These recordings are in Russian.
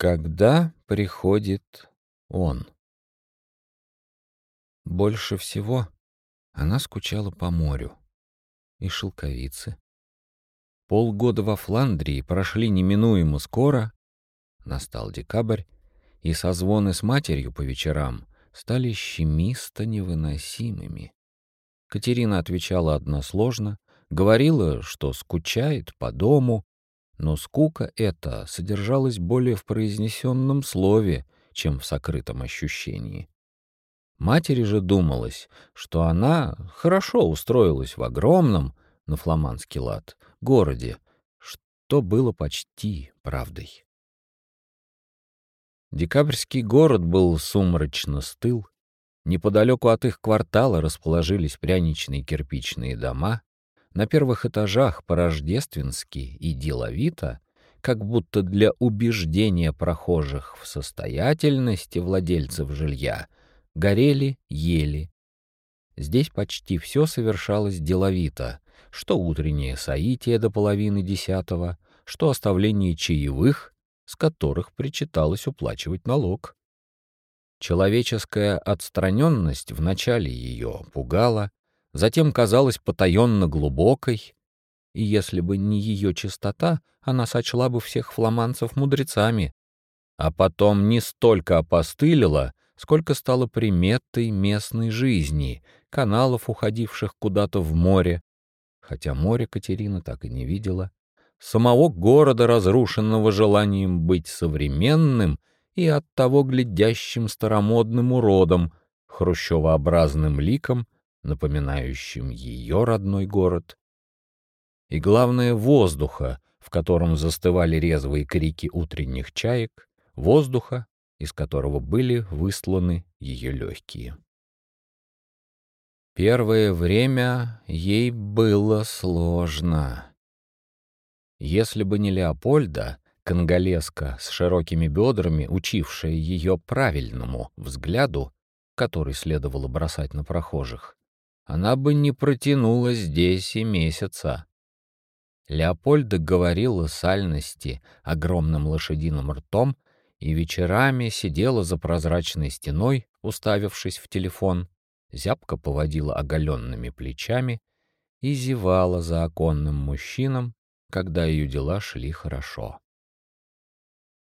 Когда приходит он? Больше всего она скучала по морю и шелковице. Полгода во Фландрии прошли неминуемо скоро, настал декабрь, и созвоны с матерью по вечерам стали щемисто невыносимыми. Катерина отвечала односложно, говорила, что скучает по дому, но скука эта содержалась более в произнесенном слове, чем в сокрытом ощущении. Матери же думалось, что она хорошо устроилась в огромном, на фламандский лад, городе, что было почти правдой. Декабрьский город был сумрачно стыл. Неподалеку от их квартала расположились пряничные кирпичные дома, на первых этажах по-рождественски и деловито, как будто для убеждения прохожих в состоятельности владельцев жилья, горели ели. Здесь почти все совершалось деловито, что утреннее соитие до половины десятого, что оставление чаевых, с которых причиталось уплачивать налог. Человеческая отстраненность в начале ее пугала, затем казалась потаенно глубокой, и если бы не ее чистота, она сочла бы всех фламанцев мудрецами, а потом не столько опостылила, сколько стала приметой местной жизни, каналов, уходивших куда-то в море, хотя море Катерина так и не видела, самого города, разрушенного желанием быть современным и оттого глядящим старомодным уродом, хрущевообразным ликом — напоминающим ее родной город, и, главное, воздуха, в котором застывали резвые крики утренних чаек, воздуха, из которого были высланы ее легкие. Первое время ей было сложно. Если бы не Леопольда, конголезка с широкими бедрами, учившая ее правильному взгляду, который следовало бросать на прохожих, она бы не протянула здесь и месяца. Леопольда говорила сальности огромным лошадиным ртом и вечерами сидела за прозрачной стеной, уставившись в телефон, зябко поводила оголенными плечами и зевала за оконным мужчином, когда ее дела шли хорошо.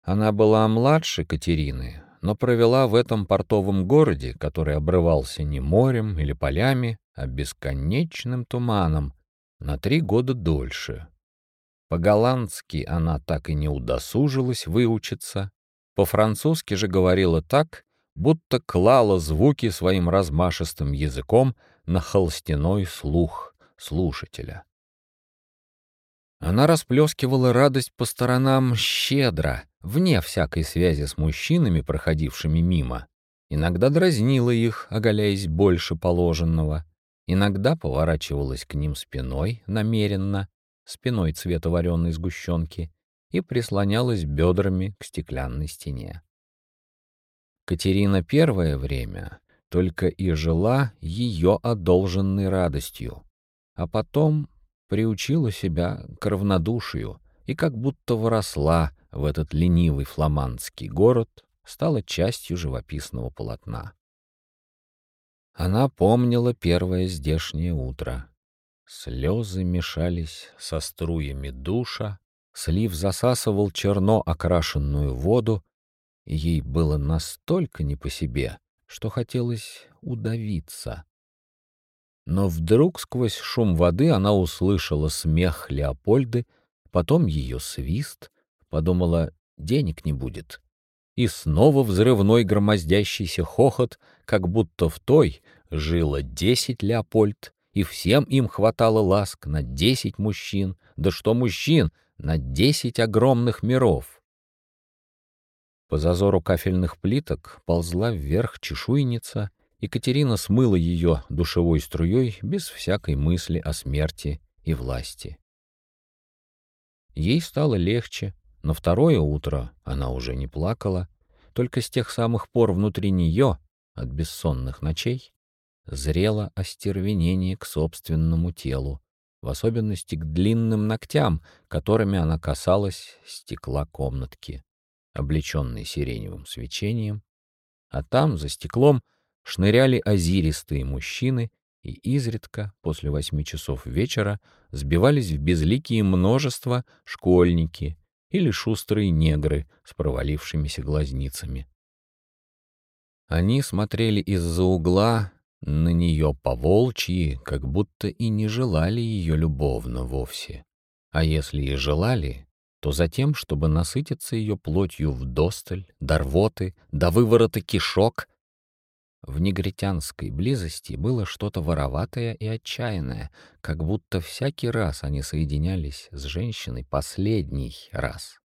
Она была младше Катерины, но провела в этом портовом городе, который обрывался не морем или полями, а бесконечным туманом, на три года дольше. По-голландски она так и не удосужилась выучиться, по-французски же говорила так, будто клала звуки своим размашистым языком на холстяной слух слушателя. Она расплескивала радость по сторонам щедро, вне всякой связи с мужчинами, проходившими мимо. Иногда дразнила их, оголяясь больше положенного. Иногда поворачивалась к ним спиной, намеренно, спиной цвета вареной сгущенки, и прислонялась бедрами к стеклянной стене. Катерина первое время только и жила ее одолженной радостью, а потом приучила себя к равнодушию и как будто выросла в этот ленивый фламандский город, стала частью живописного полотна. Она помнила первое здешнее утро. Слезы мешались со струями душа, слив засасывал черно окрашенную воду, и ей было настолько не по себе, что хотелось удавиться. Но вдруг сквозь шум воды она услышала смех Леопольды, потом ее свист, подумала, денег не будет. И снова взрывной громоздящийся хохот, как будто в той жило десять Леопольд, и всем им хватало ласк на десять мужчин, да что мужчин, на десять огромных миров. По зазору кафельных плиток ползла вверх чешуйница, Екатерина смыла ее душевой струей без всякой мысли о смерти и власти. Ей стало легче, но второе утро она уже не плакала, только с тех самых пор внутри нее, от бессонных ночей, зрело остервенение к собственному телу, в особенности к длинным ногтям, которыми она касалась стекла комнатки. облеченный сиреневым свечением, а там, за стеклом, шныряли озиристые мужчины и изредка, после восьми часов вечера, сбивались в безликие множества школьники или шустрые негры с провалившимися глазницами. Они смотрели из-за угла на нее по-волчьи, как будто и не желали ее любовно вовсе. А если и желали, то за тем, чтобы насытиться ее плотью вдосталь, до рвоты, до выворота кишок. В негритянской близости было что-то вороватое и отчаянное, как будто всякий раз они соединялись с женщиной последний раз.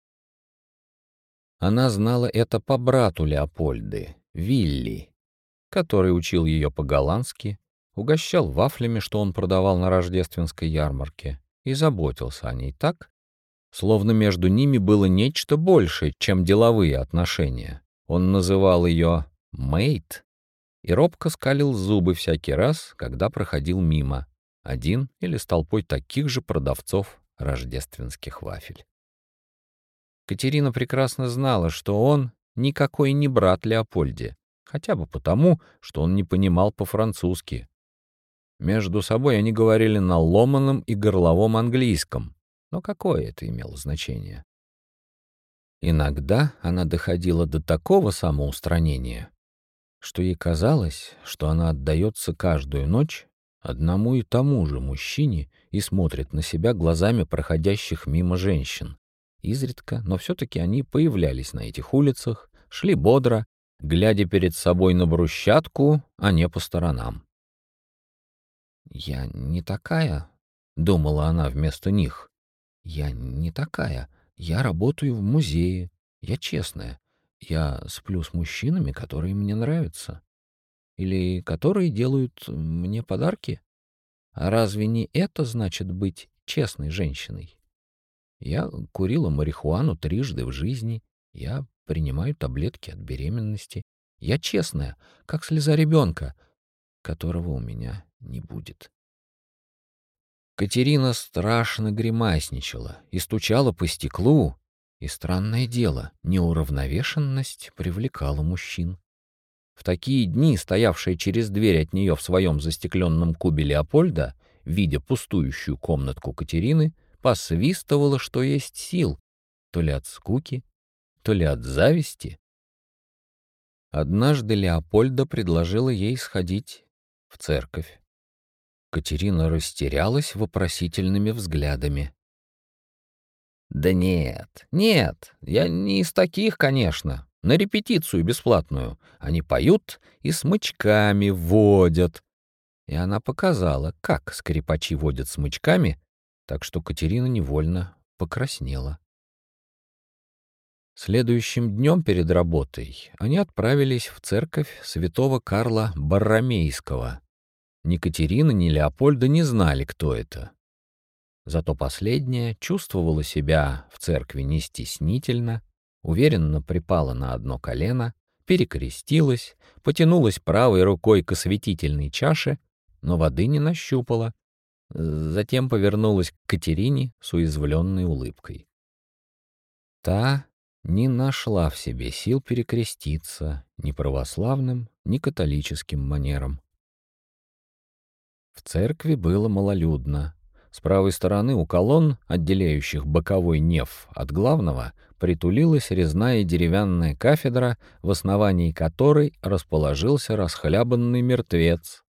Она знала это по брату Леопольды, Вилли, который учил ее по-голландски, угощал вафлями, что он продавал на рождественской ярмарке, и заботился о ней так, словно между ними было нечто большее, чем деловые отношения. Он называл ее «мейт» и робко скалил зубы всякий раз, когда проходил мимо, один или с толпой таких же продавцов рождественских вафель. Катерина прекрасно знала, что он никакой не брат Леопольде, хотя бы потому, что он не понимал по-французски. Между собой они говорили на ломаном и горловом английском, но какое это имело значение? Иногда она доходила до такого самоустранения, что ей казалось, что она отдается каждую ночь одному и тому же мужчине и смотрит на себя глазами проходящих мимо женщин. Изредка, но все-таки они появлялись на этих улицах, шли бодро, глядя перед собой на брусчатку, а не по сторонам. «Я не такая», — думала она вместо них. «Я не такая. Я работаю в музее. Я честная. Я сплю с мужчинами, которые мне нравятся. Или которые делают мне подарки. А разве не это значит быть честной женщиной? Я курила марихуану трижды в жизни. Я принимаю таблетки от беременности. Я честная, как слеза ребенка, которого у меня не будет. Катерина страшно гримасничала и стучала по стеклу, и странное дело, неуравновешенность привлекала мужчин. В такие дни, стоявшая через дверь от нее в своем застекленном кубе Леопольда, видя пустующую комнатку Катерины, посвистывала, что есть сил, то ли от скуки, то ли от зависти. Однажды Леопольда предложила ей сходить в церковь. Катерина растерялась вопросительными взглядами. «Да нет, нет, я не из таких, конечно. На репетицию бесплатную. Они поют и смычками водят». И она показала, как скрипачи водят смычками, так что Катерина невольно покраснела. Следующим днем перед работой они отправились в церковь святого Карла Барромейского. Ни Катерина, ни Леопольда не знали, кто это. Зато последняя чувствовала себя в церкви не стеснительно, уверенно припала на одно колено, перекрестилась, потянулась правой рукой к осветительной чаше, но воды не нащупала. Затем повернулась к Катерине с уязвленной улыбкой. Та не нашла в себе сил перекреститься ни православным, ни католическим манерам. В церкви было малолюдно. С правой стороны у колонн, отделяющих боковой неф от главного, притулилась резная деревянная кафедра, в основании которой расположился расхлябанный мертвец.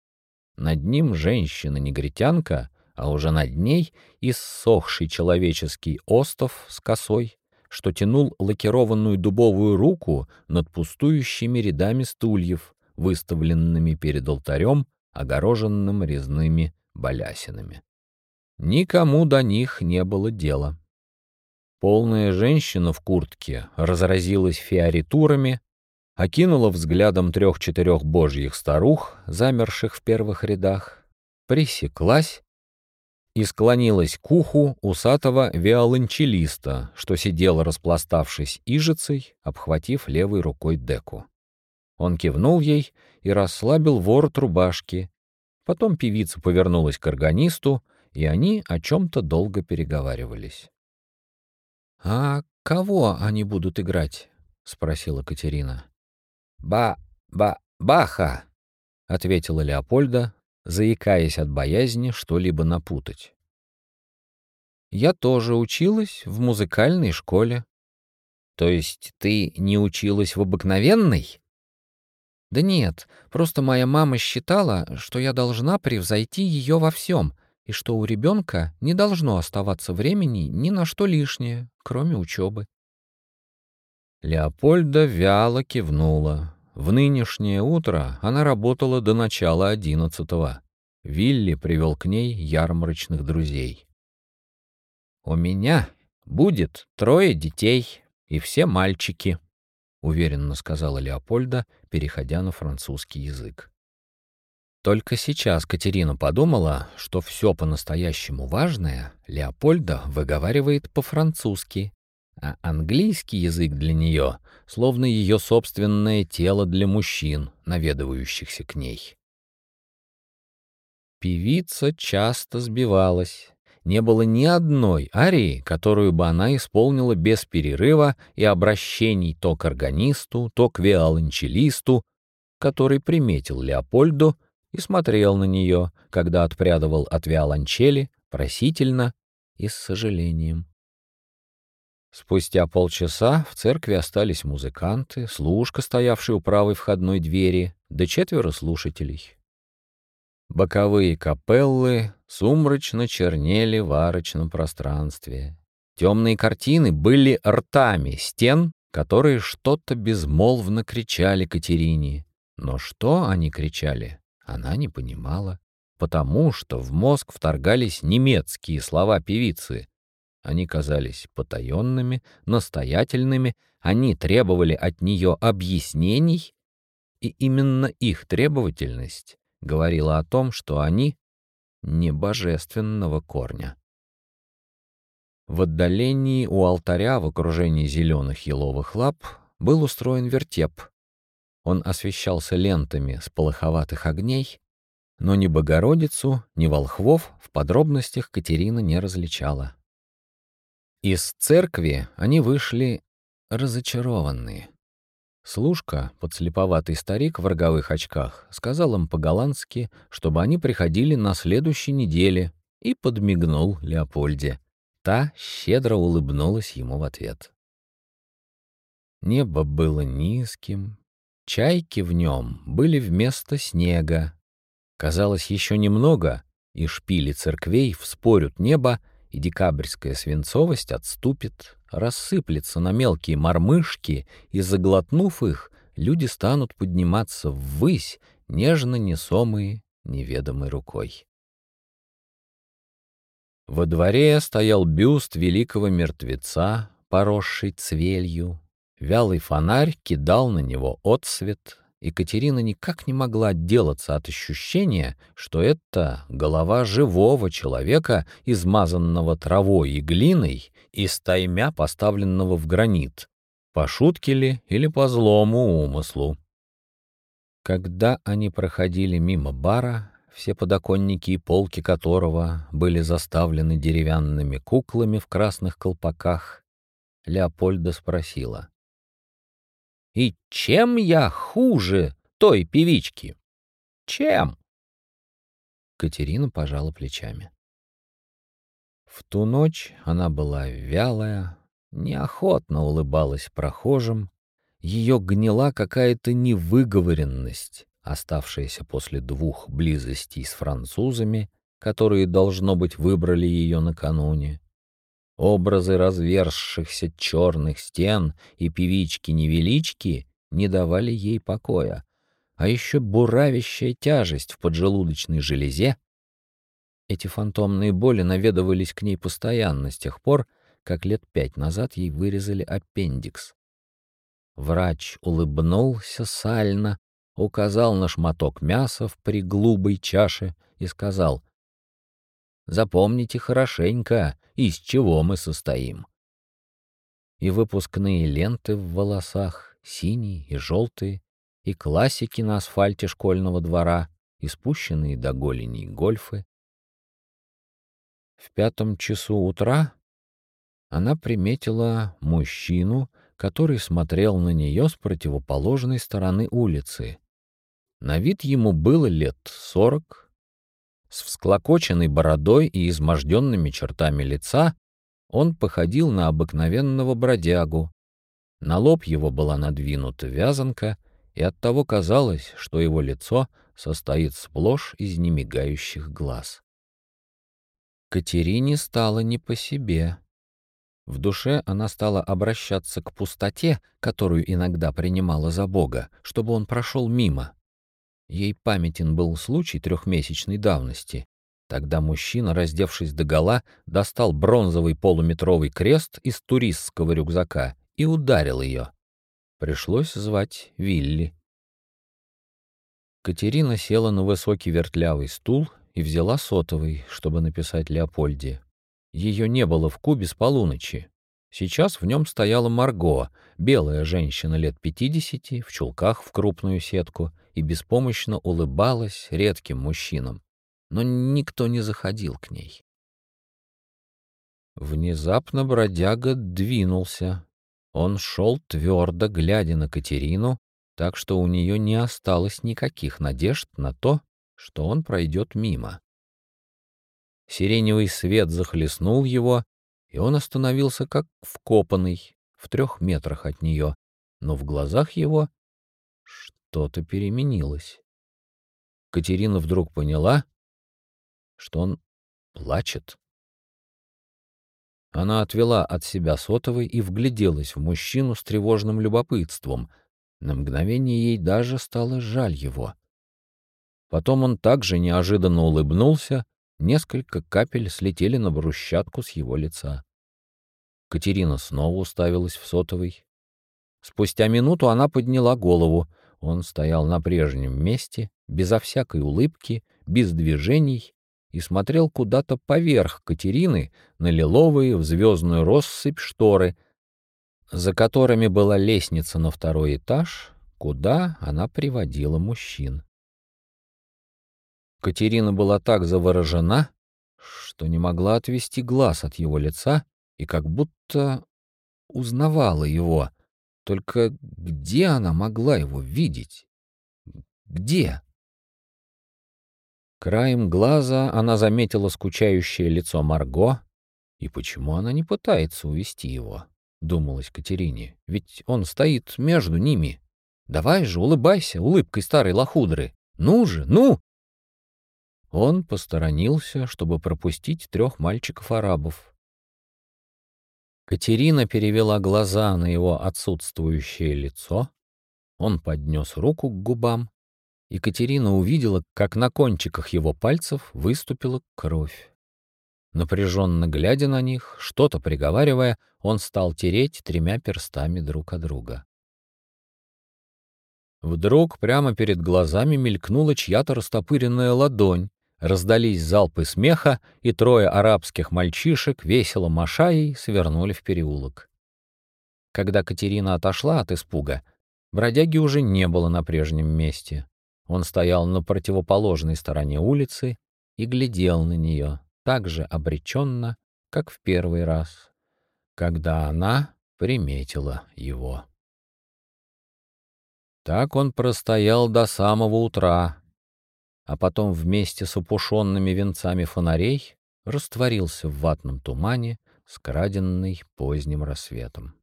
Над ним женщина-негритянка, а уже над ней иссохший человеческий остов с косой, что тянул лакированную дубовую руку над пустующими рядами стульев, выставленными перед алтарем, огороженным резными балясинами. Никому до них не было дела. Полная женщина в куртке разразилась фиоритурами, окинула взглядом трех-четырех божьих старух, замерших в первых рядах, пресеклась и склонилась к уху усатого виолончелиста, что сидел, распластавшись ижицей, обхватив левой рукой деку. Он кивнул ей и расслабил ворот рубашки. Потом певица повернулась к органисту, и они о чем-то долго переговаривались. «А кого они будут играть?» — спросила Катерина. «Ба-ба-баха», — ответила Леопольда, заикаясь от боязни что-либо напутать. «Я тоже училась в музыкальной школе». «То есть ты не училась в обыкновенной?» «Да нет, просто моя мама считала, что я должна превзойти ее во всем, и что у ребенка не должно оставаться времени ни на что лишнее, кроме учебы. Леопольда вяло кивнула. В нынешнее утро она работала до начала одиннадцатого. Вилли привел к ней ярмарочных друзей. «У меня будет трое детей, и все мальчики», — уверенно сказала Леопольда, переходя на французский язык. Только сейчас Катерина подумала, что все по-настоящему важное Леопольда выговаривает по-французски, а английский язык для нее словно ее собственное тело для мужчин, наведывающихся к ней. Певица часто сбивалась. Не было ни одной арии, которую бы она исполнила без перерыва и обращений то к органисту, то к виолончелисту, который приметил Леопольду и смотрел на нее, когда отпрядывал от виолончели, просительно и с сожалением. Спустя полчаса в церкви остались музыканты, служка, стоявший у правой входной двери, да четверо слушателей. Боковые капеллы сумрачно чернели в арочном пространстве. Темные картины были ртами стен, которые что-то безмолвно кричали Катерине. Но что они кричали, она не понимала, потому что в мозг вторгались немецкие слова певицы — они казались потаенными, настоятельными, они требовали от нее объяснений, и именно их требовательность говорила о том, что они не божественного корня. В отдалении у алтаря в окружении зеленых еловых лап был устроен вертеп. Он освещался лентами с полоховатых огней, но ни Богородицу, ни волхвов в подробностях Катерина не различала. Из церкви они вышли разочарованные. Служка, подслеповатый старик в роговых очках, сказал им по-голландски, чтобы они приходили на следующей неделе, и подмигнул Леопольде. Та щедро улыбнулась ему в ответ. Небо было низким, чайки в нем были вместо снега. Казалось, еще немного, и шпили церквей вспорют небо, и декабрьская свинцовость отступит, рассыплется на мелкие мормышки, и, заглотнув их, люди станут подниматься ввысь, нежно несомые неведомой рукой. Во дворе стоял бюст великого мертвеца, поросший цвелью. Вялый фонарь кидал на него отсвет, Екатерина никак не могла отделаться от ощущения, что это голова живого человека, измазанного травой и глиной и стаймя поставленного в гранит, по шутке ли или по злому умыслу. Когда они проходили мимо бара, все подоконники и полки которого были заставлены деревянными куклами в красных колпаках, Леопольда спросила — и чем я хуже той певички? Чем? Катерина пожала плечами. В ту ночь она была вялая, неохотно улыбалась прохожим, ее гнила какая-то невыговоренность, оставшаяся после двух близостей с французами, которые, должно быть, выбрали ее накануне. Образы разверзшихся черных стен и певички-невелички не давали ей покоя, а еще буравящая тяжесть в поджелудочной железе. Эти фантомные боли наведывались к ней постоянно с тех пор, как лет пять назад ей вырезали аппендикс. Врач улыбнулся сально, указал на шматок мяса в приглубой чаше и сказал — Запомните хорошенько, из чего мы состоим. И выпускные ленты в волосах, синие и желтые, и классики на асфальте школьного двора, и спущенные до голени гольфы. В пятом часу утра она приметила мужчину, который смотрел на нее с противоположной стороны улицы. На вид ему было лет сорок. С всклокоченной бородой и изможденными чертами лица он походил на обыкновенного бродягу. На лоб его была надвинута вязанка, и оттого казалось, что его лицо состоит сплошь из немигающих глаз. Катерине стало не по себе. В душе она стала обращаться к пустоте, которую иногда принимала за Бога, чтобы он прошел мимо. Ей памятен был случай трехмесячной давности. Тогда мужчина, раздевшись догола, достал бронзовый полуметровый крест из туристского рюкзака и ударил ее. Пришлось звать Вилли. Катерина села на высокий вертлявый стул и взяла сотовый, чтобы написать Леопольде. Ее не было в Кубе с полуночи. Сейчас в нем стояла Марго, белая женщина лет пятидесяти, в чулках в крупную сетку, и беспомощно улыбалась редким мужчинам. Но никто не заходил к ней. Внезапно бродяга двинулся. Он шел твердо, глядя на Катерину, так что у нее не осталось никаких надежд на то, что он пройдет мимо. Сиреневый свет захлестнул его, и он остановился как вкопанный, в трех метрах от нее, но в глазах его что-то переменилось. Катерина вдруг поняла, что он плачет. Она отвела от себя сотовый и вгляделась в мужчину с тревожным любопытством. На мгновение ей даже стало жаль его. Потом он также неожиданно улыбнулся, Несколько капель слетели на брусчатку с его лица. Катерина снова уставилась в сотовый. Спустя минуту она подняла голову. Он стоял на прежнем месте, безо всякой улыбки, без движений, и смотрел куда-то поверх Катерины на лиловые в звездную россыпь шторы, за которыми была лестница на второй этаж, куда она приводила мужчин. Катерина была так заворожена, что не могла отвести глаз от его лица и как будто узнавала его. Только где она могла его видеть? Где? Краем глаза она заметила скучающее лицо Марго. И почему она не пытается увести его? Думалась Катерине. Ведь он стоит между ними. Давай же, улыбайся улыбкой старой лохудры. Ну же, ну! Он посторонился, чтобы пропустить трех мальчиков-арабов. Катерина перевела глаза на его отсутствующее лицо. Он поднес руку к губам, и Катерина увидела, как на кончиках его пальцев выступила кровь. Напряженно глядя на них, что-то приговаривая, он стал тереть тремя перстами друг от друга. Вдруг прямо перед глазами мелькнула чья-то растопыренная ладонь, Раздались залпы смеха, и трое арабских мальчишек, весело машаей, свернули в переулок. Когда Катерина отошла от испуга, бродяги уже не было на прежнем месте. Он стоял на противоположной стороне улицы и глядел на нее так же обреченно, как в первый раз, когда она приметила его. Так он простоял до самого утра, а потом вместе с опушенными венцами фонарей растворился в ватном тумане, скраденный поздним рассветом.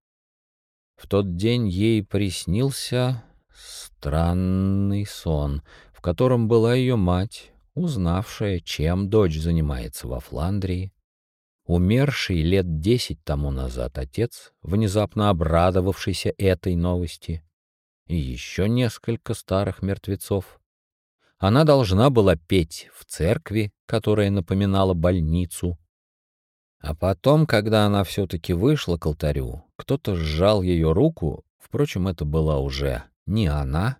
В тот день ей приснился странный сон, в котором была ее мать, узнавшая, чем дочь занимается во Фландрии, умерший лет десять тому назад отец, внезапно обрадовавшийся этой новости, и еще несколько старых мертвецов, она должна была петь в церкви, которая напоминала больницу. А потом, когда она все-таки вышла к алтарю, кто-то сжал ее руку, впрочем, это была уже не она,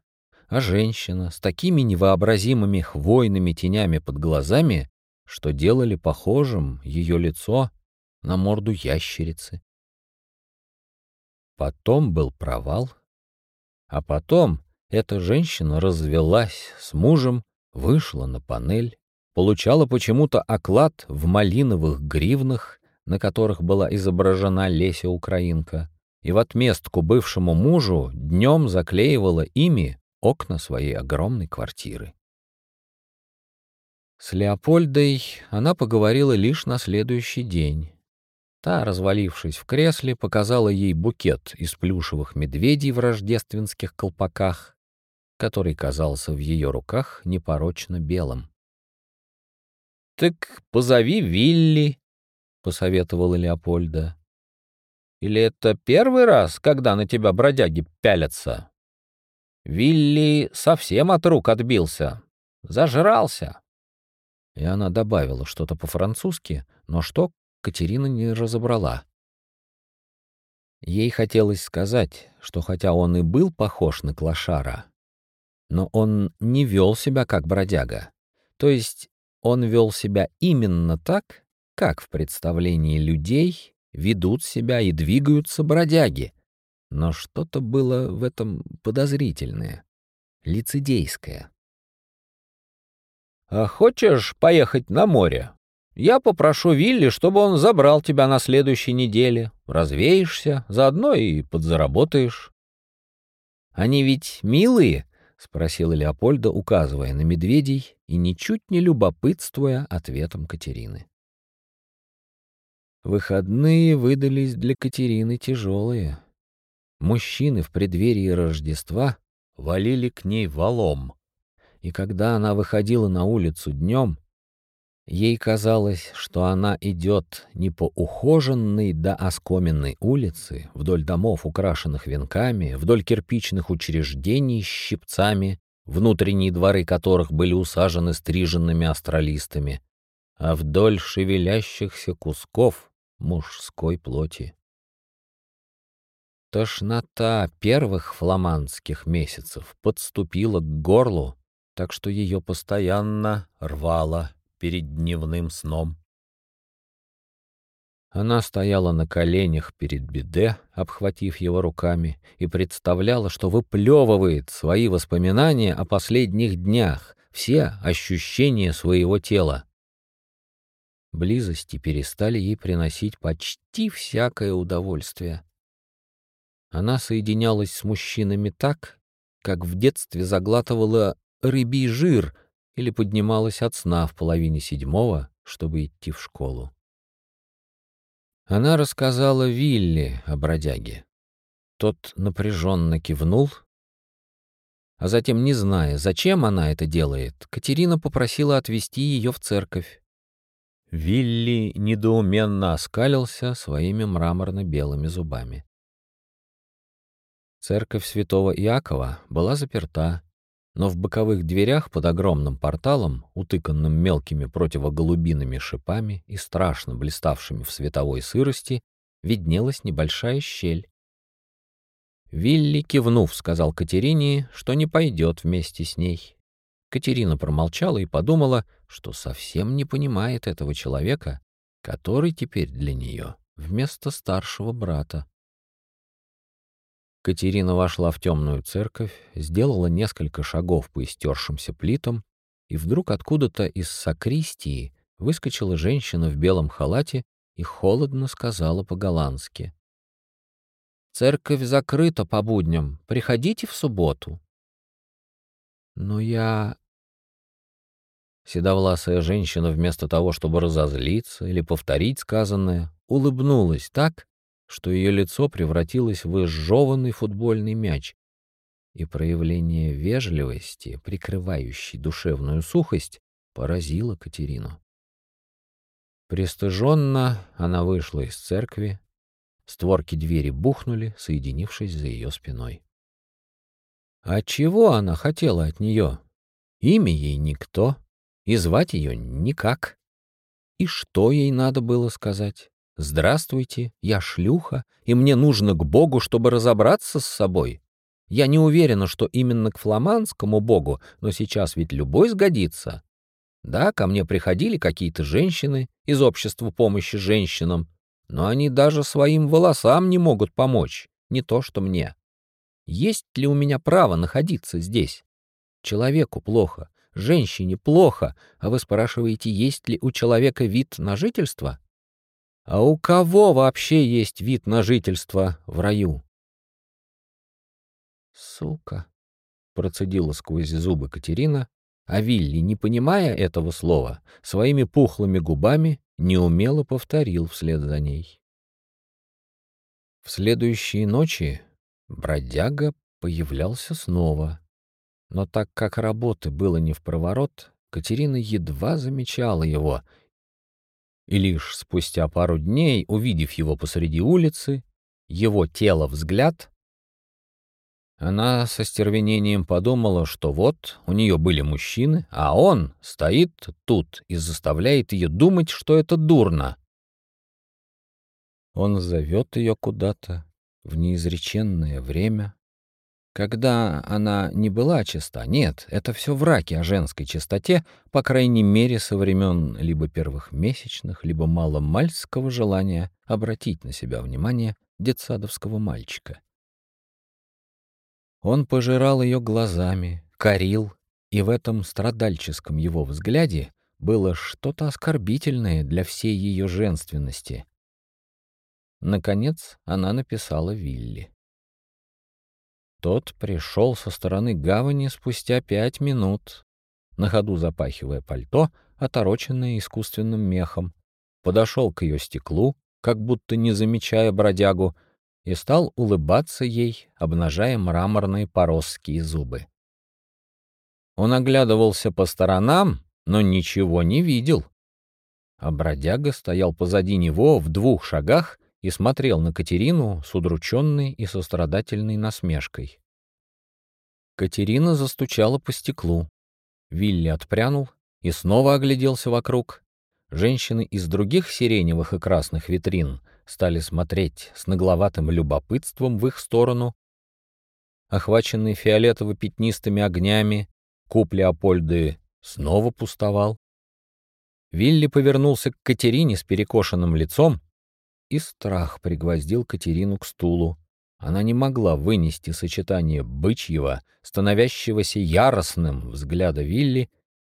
а женщина с такими невообразимыми хвойными тенями под глазами, что делали похожим ее лицо на морду ящерицы. Потом был провал, а потом эта женщина развелась с мужем, вышла на панель, получала почему-то оклад в малиновых гривнах, на которых была изображена Леся Украинка, и в отместку бывшему мужу днем заклеивала ими окна своей огромной квартиры. С Леопольдой она поговорила лишь на следующий день. Та, развалившись в кресле, показала ей букет из плюшевых медведей в рождественских колпаках, который казался в ее руках непорочно белым. «Так позови Вилли», — посоветовала Леопольда. «Или это первый раз, когда на тебя бродяги пялятся?» Вилли совсем от рук отбился, зажрался. И она добавила что-то по-французски, но что Катерина не разобрала. Ей хотелось сказать, что хотя он и был похож на клошара, но он не вел себя как бродяга. То есть он вел себя именно так, как в представлении людей ведут себя и двигаются бродяги. Но что-то было в этом подозрительное, лицедейское. «А хочешь поехать на море? Я попрошу Вилли, чтобы он забрал тебя на следующей неделе. Развеешься, заодно и подзаработаешь». «Они ведь милые?» — спросила Леопольда, указывая на медведей и ничуть не любопытствуя ответом Катерины. Выходные выдались для Катерины тяжелые. Мужчины в преддверии Рождества валили к ней валом, и когда она выходила на улицу днем, Ей казалось, что она идет не по ухоженной до оскоменной улице, вдоль домов, украшенных венками, вдоль кирпичных учреждений с щипцами, внутренние дворы которых были усажены стриженными астралистами, а вдоль шевелящихся кусков мужской плоти. Тошнота первых фламандских месяцев подступила к горлу, так что ее постоянно рвало перед дневным сном. Она стояла на коленях перед Биде, обхватив его руками, и представляла, что выплевывает свои воспоминания о последних днях, все ощущения своего тела. Близости перестали ей приносить почти всякое удовольствие. Она соединялась с мужчинами так, как в детстве заглатывала рыбий жир — или поднималась от сна в половине седьмого, чтобы идти в школу. Она рассказала Вилли о бродяге. Тот напряженно кивнул, а затем, не зная, зачем она это делает, Катерина попросила отвезти ее в церковь. Вилли недоуменно оскалился своими мраморно-белыми зубами. Церковь святого Иакова была заперта, но в боковых дверях под огромным порталом, утыканным мелкими противоголубиными шипами и страшно блиставшими в световой сырости, виднелась небольшая щель. Вилли, кивнув, сказал Катерине, что не пойдет вместе с ней. Катерина промолчала и подумала, что совсем не понимает этого человека, который теперь для нее вместо старшего брата. Катерина вошла в темную церковь, сделала несколько шагов по истершимся плитам, и вдруг откуда-то из сакристии выскочила женщина в белом халате и холодно сказала по-голландски. «Церковь закрыта по будням. Приходите в субботу». «Но я...» Седовласая женщина вместо того, чтобы разозлиться или повторить сказанное, улыбнулась так, что ее лицо превратилось в изжеванный футбольный мяч, и проявление вежливости, прикрывающей душевную сухость, поразило Катерину. Пристыженно она вышла из церкви, створки двери бухнули, соединившись за ее спиной. А чего она хотела от нее? Имя ей никто, и звать ее никак. И что ей надо было сказать? «Здравствуйте, я шлюха, и мне нужно к Богу, чтобы разобраться с собой. Я не уверена, что именно к фламандскому Богу, но сейчас ведь любой сгодится. Да, ко мне приходили какие-то женщины из общества помощи женщинам, но они даже своим волосам не могут помочь, не то что мне. Есть ли у меня право находиться здесь? Человеку плохо, женщине плохо, а вы спрашиваете, есть ли у человека вид на жительство? А у кого вообще есть вид на жительство в раю? Сука, процедила сквозь зубы Катерина, а Вилли, не понимая этого слова, своими пухлыми губами неумело повторил вслед за ней. В следующие ночи бродяга появлялся снова. Но так как работы было не в проворот, Катерина едва замечала его, и лишь спустя пару дней, увидев его посреди улицы, его тело взгляд, она со стервенением подумала, что вот у нее были мужчины, а он стоит тут и заставляет ее думать, что это дурно. Он зовет ее куда-то в неизреченное время, когда она не была чиста. Нет, это все враки о женской чистоте, по крайней мере, со времен либо первых месячных, либо маломальского желания обратить на себя внимание детсадовского мальчика. Он пожирал ее глазами, корил, и в этом страдальческом его взгляде было что-то оскорбительное для всей ее женственности. Наконец она написала Вилли. Тот пришел со стороны гавани спустя пять минут, на ходу запахивая пальто, отороченное искусственным мехом, подошел к ее стеклу, как будто не замечая бродягу, и стал улыбаться ей, обнажая мраморные поросские зубы. Он оглядывался по сторонам, но ничего не видел. А бродяга стоял позади него в двух шагах и смотрел на Катерину с удрученной и сострадательной насмешкой. Катерина застучала по стеклу. Вилли отпрянул и снова огляделся вокруг. Женщины из других сиреневых и красных витрин стали смотреть с нагловатым любопытством в их сторону. Охваченный фиолетово-пятнистыми огнями, куб Леопольды снова пустовал. Вилли повернулся к Катерине с перекошенным лицом и страх пригвоздил Катерину к стулу. Она не могла вынести сочетание бычьего, становящегося яростным взгляда Вилли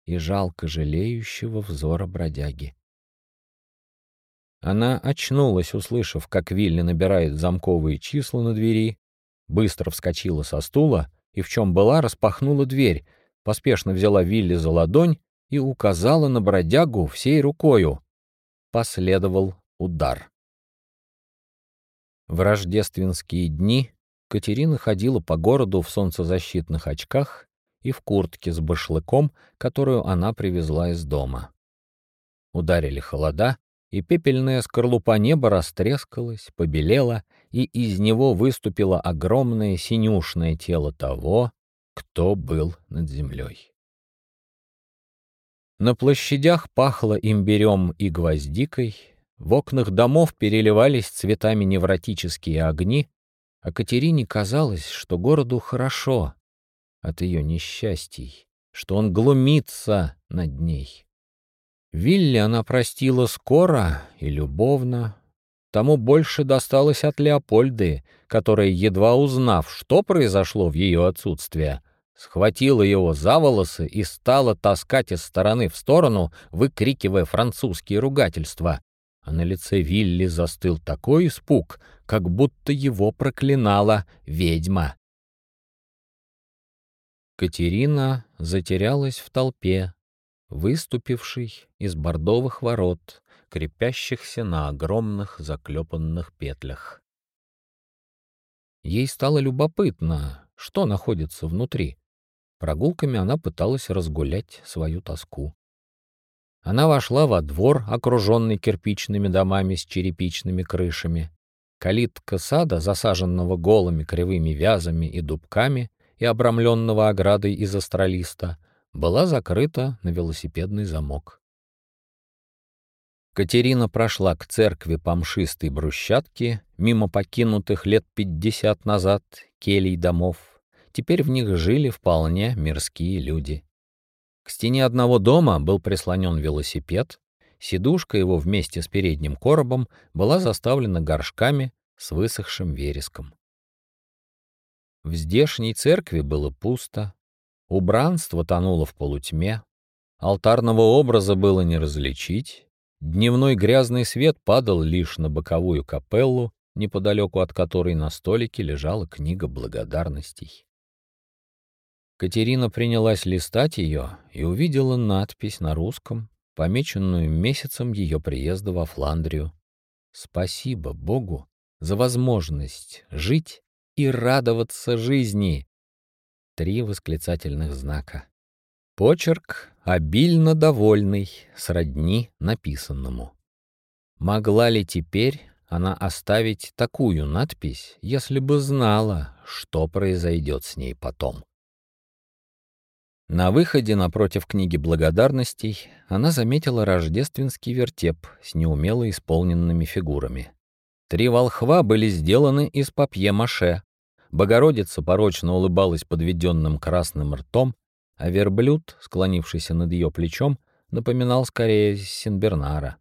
и жалко жалеющего взора бродяги. Она очнулась, услышав, как Вилли набирает замковые числа на двери, быстро вскочила со стула и, в чем была, распахнула дверь, поспешно взяла Вилли за ладонь и указала на бродягу всей рукою. Последовал удар. В рождественские дни Катерина ходила по городу в солнцезащитных очках и в куртке с башлыком, которую она привезла из дома. Ударили холода, и пепельная скорлупа неба растрескалась, побелела, и из него выступило огромное синюшное тело того, кто был над землей. На площадях пахло имбирем и гвоздикой, в окнах домов переливались цветами невротические огни, а Катерине казалось, что городу хорошо от ее несчастий, что он глумится над ней. Вилли она простила скоро и любовно. Тому больше досталось от Леопольды, которая, едва узнав, что произошло в ее отсутствие, схватила его за волосы и стала таскать из стороны в сторону, выкрикивая французские ругательства а на лице Вилли застыл такой испуг, как будто его проклинала ведьма. Катерина затерялась в толпе, выступившей из бордовых ворот, крепящихся на огромных заклепанных петлях. Ей стало любопытно, что находится внутри. Прогулками она пыталась разгулять свою тоску. Она вошла во двор, окруженный кирпичными домами с черепичными крышами. Калитка сада, засаженного голыми кривыми вязами и дубками и обрамленного оградой из астролиста, была закрыта на велосипедный замок. Катерина прошла к церкви по мшистой брусчатке, мимо покинутых лет пятьдесят назад келей домов. Теперь в них жили вполне мирские люди. К стене одного дома был прислонен велосипед, сидушка его вместе с передним коробом была заставлена горшками с высохшим вереском. В здешней церкви было пусто, убранство тонуло в полутьме, алтарного образа было не различить, Дневной грязный свет падал лишь на боковую капеллу, неподалеку от которой на столике лежала книга благодарностей. Катерина принялась листать ее и увидела надпись на русском, помеченную месяцем ее приезда во Фландрию. «Спасибо Богу за возможность жить и радоваться жизни!» Три восклицательных знака. Почерк обильно довольный, сродни написанному. Могла ли теперь она оставить такую надпись, если бы знала, что произойдет с ней потом? На выходе напротив книги благодарностей она заметила рождественский вертеп с неумело исполненными фигурами. Три волхва были сделаны из папье-маше. Богородица порочно улыбалась подведенным красным ртом, а верблюд, склонившийся над ее плечом, напоминал скорее Синбернара.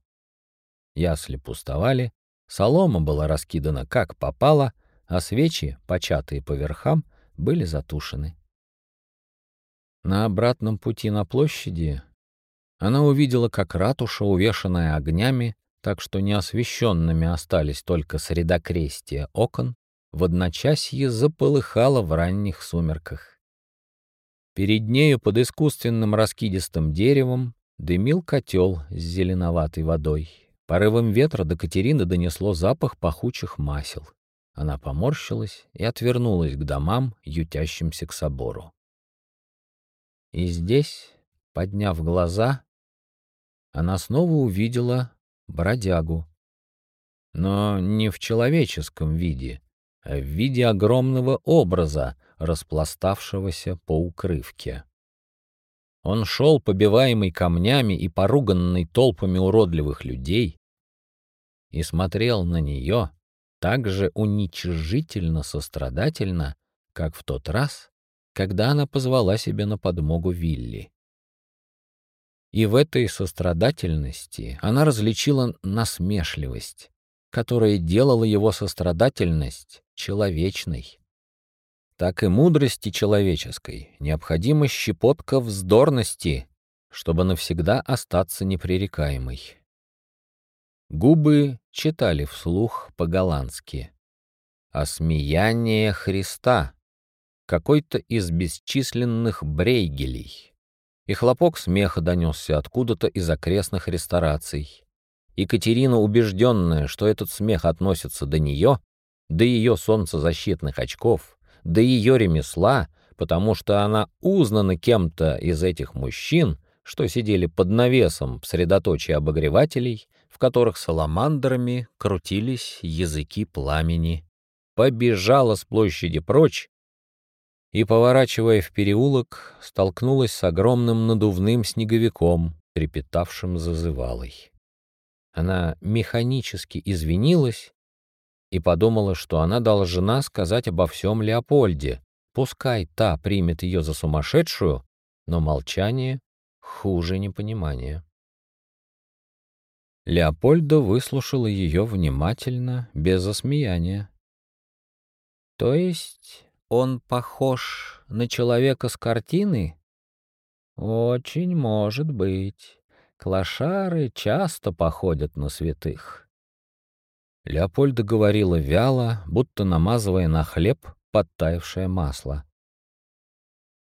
Ясли пустовали, солома была раскидана как попало, а свечи, початые по верхам, были затушены. На обратном пути на площади она увидела, как ратуша, увешанная огнями, так что неосвещенными остались только средокрестия окон, в одночасье заполыхала в ранних сумерках. Перед нею под искусственным раскидистым деревом дымил котел с зеленоватой водой. Порывом ветра до Катерины донесло запах пахучих масел. Она поморщилась и отвернулась к домам, ютящимся к собору. И здесь, подняв глаза, она снова увидела бродягу. Но не в человеческом виде, а в виде огромного образа, распластавшегося по укрывке. Он шел, побиваемый камнями и поруганный толпами уродливых людей, и смотрел на нее так же уничижительно сострадательно, как в тот раз, когда она позвала себе на подмогу Вилли. И в этой сострадательности она различила насмешливость, которая делала его сострадательность человечной. Так и мудрости человеческой необходима щепотка вздорности, чтобы навсегда остаться непререкаемой. Губы читали вслух по-голландски. «Осмеяние Христа», какой-то из бесчисленных брейгелей. И хлопок смеха донесся откуда-то из окрестных рестораций. Екатерина, убежденная, что этот смех относится до нее, до ее солнцезащитных очков, до ее ремесла, потому что она узнана кем-то из этих мужчин, что сидели под навесом в средоточии обогревателей, в которых саламандрами крутились языки пламени, побежала с площади прочь, и, поворачивая в переулок, столкнулась с огромным надувным снеговиком, трепетавшим зазывалой. Она механически извинилась и подумала, что она должна сказать обо всем Леопольде, пускай та примет ее за сумасшедшую, но молчание хуже непонимания. Леопольда выслушала ее внимательно, без осмеяния. «То есть он похож на человека с картины? Очень может быть. Клошары часто походят на святых. Леопольда говорила вяло, будто намазывая на хлеб подтаявшее масло.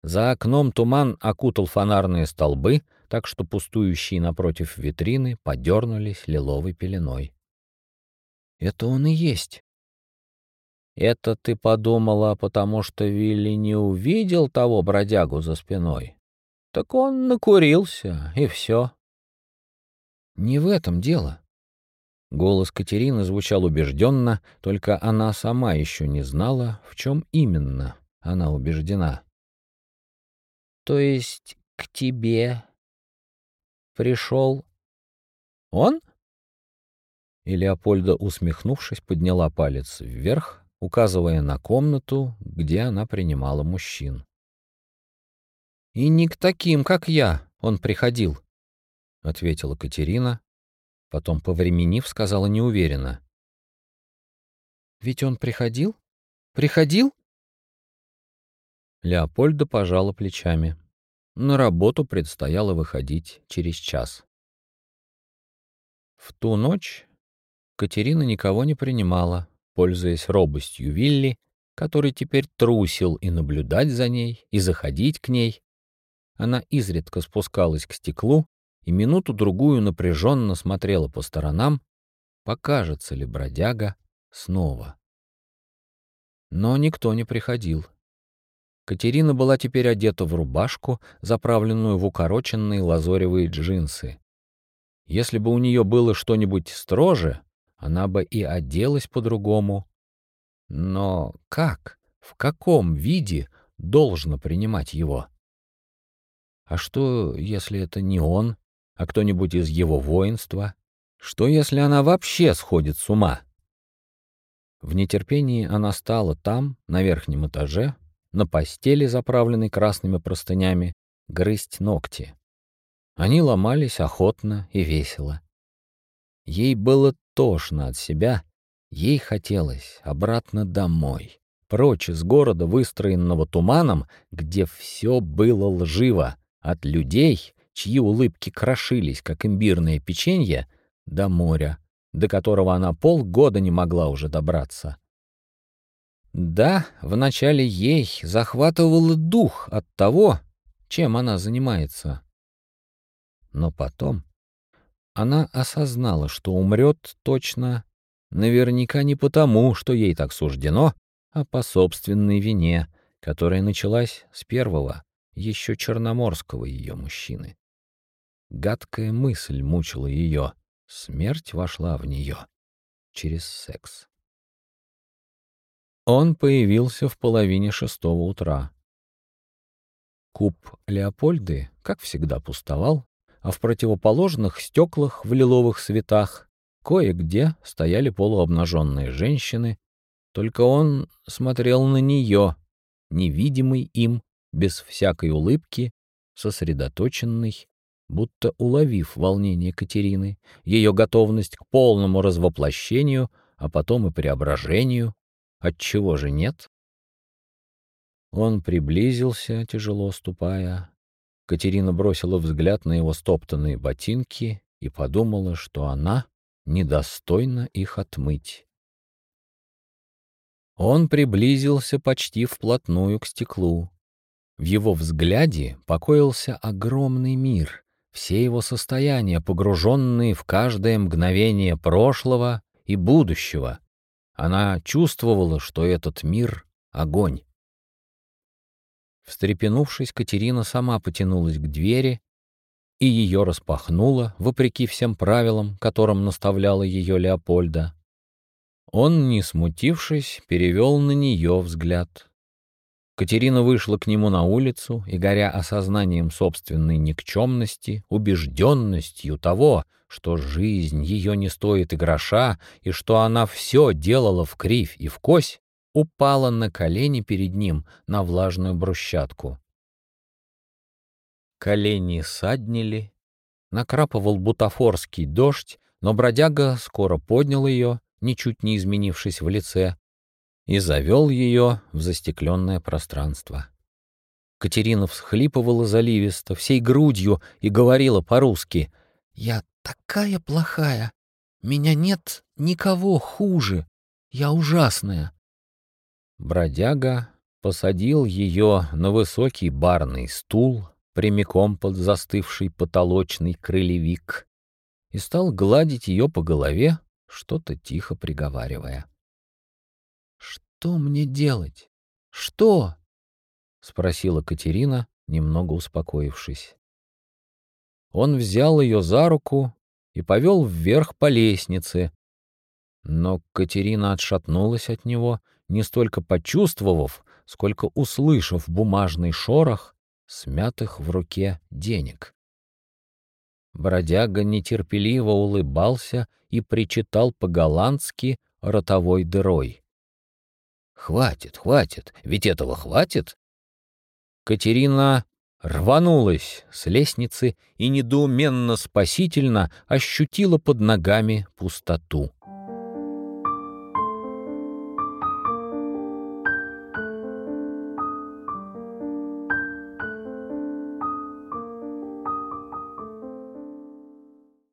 За окном туман окутал фонарные столбы, так что пустующие напротив витрины подернулись лиловой пеленой. «Это он и есть», это ты подумала, потому что Вилли не увидел того бродягу за спиной? Так он накурился, и все. Не в этом дело. Голос Катерины звучал убежденно, только она сама еще не знала, в чем именно она убеждена. То есть к тебе пришел он? И Леопольда, усмехнувшись, подняла палец вверх, указывая на комнату, где она принимала мужчин. «И не к таким, как я, он приходил», — ответила Катерина, потом, повременив, сказала неуверенно. «Ведь он приходил? Приходил?» Леопольда пожала плечами. На работу предстояло выходить через час. В ту ночь Катерина никого не принимала, пользуясь робостью Вилли, который теперь трусил и наблюдать за ней, и заходить к ней. Она изредка спускалась к стеклу и минуту-другую напряженно смотрела по сторонам, покажется ли бродяга снова. Но никто не приходил. Катерина была теперь одета в рубашку, заправленную в укороченные лазоревые джинсы. Если бы у нее было что-нибудь строже, она бы и оделась по-другому. Но как, в каком виде должно принимать его? А что, если это не он, а кто-нибудь из его воинства? Что, если она вообще сходит с ума? В нетерпении она стала там, на верхнем этаже, на постели, заправленной красными простынями, грызть ногти. Они ломались охотно и весело. Ей было тошно от себя, ей хотелось обратно домой, прочь из города, выстроенного туманом, где все было лживо, от людей, чьи улыбки крошились, как имбирное печенье, до моря, до которого она полгода не могла уже добраться. Да, вначале ей захватывал дух от того, чем она занимается. Но потом она осознала, что умрет точно, наверняка не потому, что ей так суждено, а по собственной вине, которая началась с первого, еще черноморского ее мужчины. Гадкая мысль мучила ее, смерть вошла в нее через секс. Он появился в половине шестого утра. Куб Леопольды, как всегда, пустовал, а в противоположных стеклах в лиловых цветах кое-где стояли полуобнаженные женщины, только он смотрел на нее, невидимый им, без всякой улыбки, сосредоточенный, будто уловив волнение Катерины, ее готовность к полному развоплощению, а потом и преображению, отчего же нет? Он приблизился, тяжело ступая, Катерина бросила взгляд на его стоптанные ботинки и подумала, что она недостойна их отмыть. Он приблизился почти вплотную к стеклу. В его взгляде покоился огромный мир, все его состояния, погруженные в каждое мгновение прошлого и будущего. Она чувствовала, что этот мир — огонь. Встрепенувшись, Катерина сама потянулась к двери и ее распахнула, вопреки всем правилам, которым наставляла ее Леопольда. Он, не смутившись, перевел на нее взгляд. Катерина вышла к нему на улицу и, горя осознанием собственной никчемности, убежденностью того, что жизнь ее не стоит и гроша, и что она все делала в кривь и в кось, упала на колени перед ним на влажную брусчатку. Колени саднили, накрапывал бутафорский дождь, но бродяга скоро поднял ее, ничуть не изменившись в лице, и завел ее в застекленное пространство. Катерина всхлипывала заливисто, всей грудью, и говорила по-русски. «Я такая плохая! Меня нет никого хуже! Я ужасная! Бродяга посадил ее на высокий барный стул прямиком под застывший потолочный крылевик и стал гладить ее по голове, что-то тихо приговаривая. «Что мне делать? Что?» — спросила Катерина, немного успокоившись. Он взял ее за руку и повел вверх по лестнице, но Катерина отшатнулась от него не столько почувствовав, сколько услышав бумажный шорох, смятых в руке денег. Бродяга нетерпеливо улыбался и причитал по-голландски ротовой дырой. «Хватит, хватит, ведь этого хватит!» Катерина рванулась с лестницы и недоуменно спасительно ощутила под ногами пустоту.